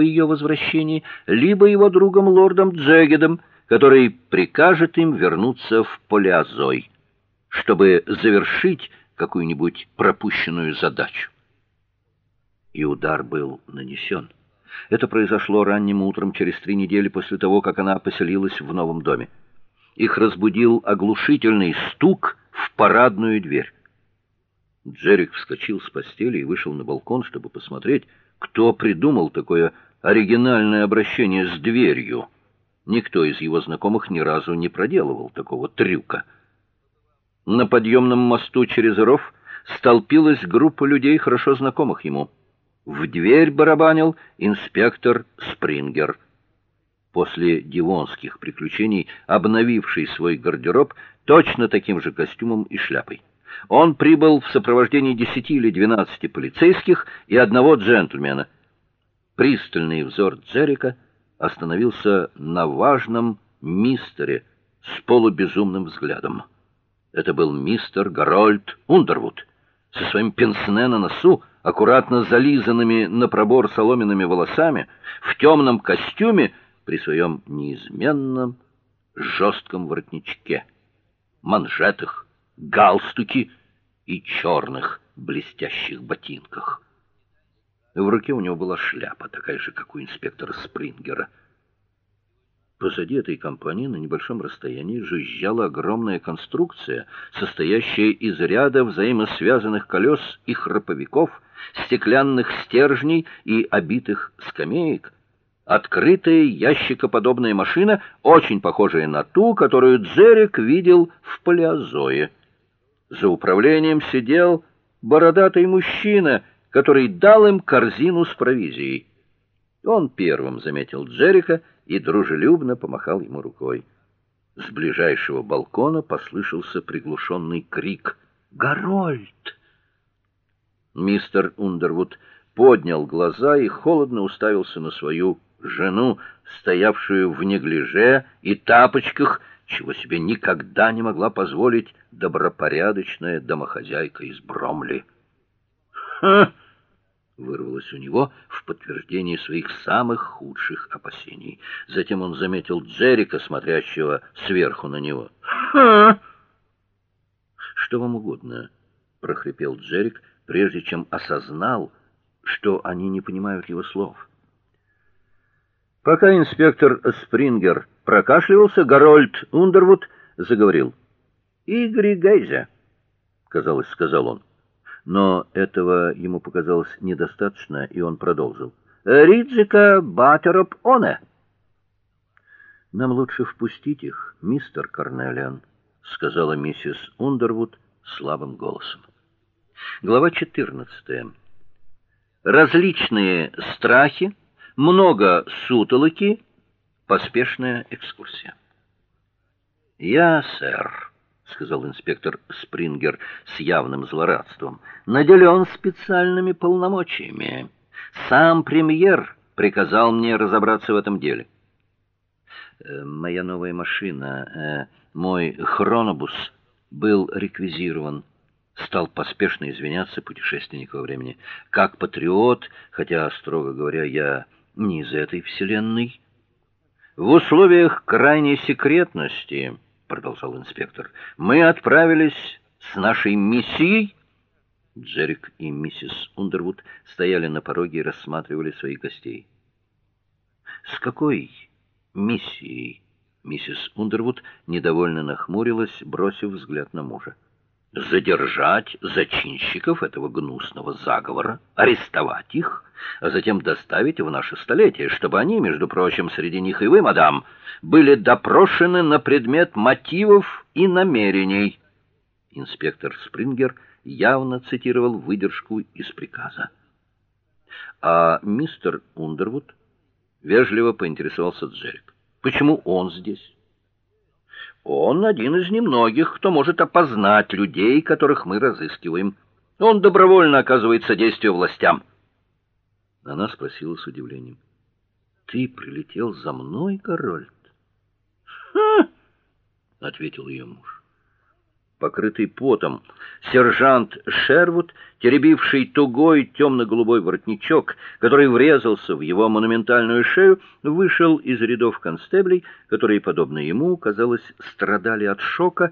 по ее возвращении, либо его другом лордом Джегедом, который прикажет им вернуться в Полиазой, чтобы завершить какую-нибудь пропущенную задачу. И удар был нанесен. Это произошло ранним утром через три недели после того, как она поселилась в новом доме. Их разбудил оглушительный стук в парадную дверь. Джерик вскочил с постели и вышел на балкон, чтобы посмотреть, кто придумал такое оригинальное обращение с дверью. Никто из его знакомых ни разу не проделывал такого трюка. На подъемном мосту через ров столпилась группа людей, хорошо знакомых ему. В дверь барабанил инспектор Спрингер. После дивонских приключений, обновивший свой гардероб точно таким же костюмом и шляпой. Он прибыл в сопровождении десяти или двенадцати полицейских и одного джентльмена. Пристальный взор Джерика остановился на важном мистере с полубезумным взглядом. Это был мистер Гарольд Ундервуд со своим пенсне на носу, аккуратно зализанными на пробор соломенными волосами, в темном костюме при своем неизменном жестком воротничке, манжетах галстуке и черных блестящих ботинках. В руке у него была шляпа, такая же, как у инспектора Спрингера. Позади этой компании на небольшом расстоянии жужжала огромная конструкция, состоящая из ряда взаимосвязанных колес и храповиков, стеклянных стержней и обитых скамеек. Открытая ящикоподобная машина, очень похожая на ту, которую Джерик видел в Палеозое. За управлением сидел бородатый мужчина, который дал им корзину с провизией. Он первым заметил Джерика и дружелюбно помахал ему рукой. С ближайшего балкона послышался приглушенный крик: "Гарольд!" Мистер Ундервуд поднял глаза и холодно уставился на свою жену, стоявшую в неглиже и тапочках чего себе никогда не могла позволить добропорядочная домохозяйка из Бромли. Ха! Вырвалось у него в подтверждение своих самых худших опасений. Затем он заметил Джерика, смотрящего сверху на него. Ха! Что вам угодно, прохрипел Джерик, прежде чем осознал, что они не понимают его слов. Пока инспектор Спрингер прокашливался, Гарольд Ундервуд заговорил. "Игорь Гейзе", казалось, сказал он. Но этого ему показалось недостаточно, и он продолжил. "Риджика Батероп оне". Нам лучше впустить их, мистер Карнелиан, сказала миссис Ундервуд слабым голосом. Глава 14. Различные страхи много сутолоки, поспешная экскурсия. "Я, сэр", сказал инспектор Спрингер с явным злорадством, наделен специальными полномочиями. Сам премьер приказал мне разобраться в этом деле. Э, моя новая машина, э, мой хронобус был реквизирован стал поспешно извиняться путешественник во времени. Как патриот, хотя строго говоря, я не из этой вселенной. В условиях крайней секретности, продолжал инспектор. Мы отправились с нашей миссией Джерик и миссис Ундервуд стояли на пороге и рассматривали своих гостей. С какой миссией? Миссис Ундервуд недовольно нахмурилась, бросив взгляд на мужа задержать зачинщиков этого гнусного заговора, арестовать их, а затем доставить в наше столетие, чтобы они, между прочим, среди них и вы, мадам, были допрошены на предмет мотивов и намерений. Инспектор Спрингер явно цитировал выдержку из приказа. А мистер Ундервуд вежливо поинтересовался Джерик. Почему он здесь? Он один из немногих, кто может опознать людей, которых мы разыскиваем. Он добровольно оказывает содействие властям. Она спросила с удивлением: "Ты прилетел за мной, Корольд?" "Ха!" ответил ее муж. покрытый потом. Сержант Шервуд, теребивший тугой темно-голубой воротничок, который врезался в его монументальную шею, вышел из рядов констеблей, которые, подобно ему, казалось, страдали от шока,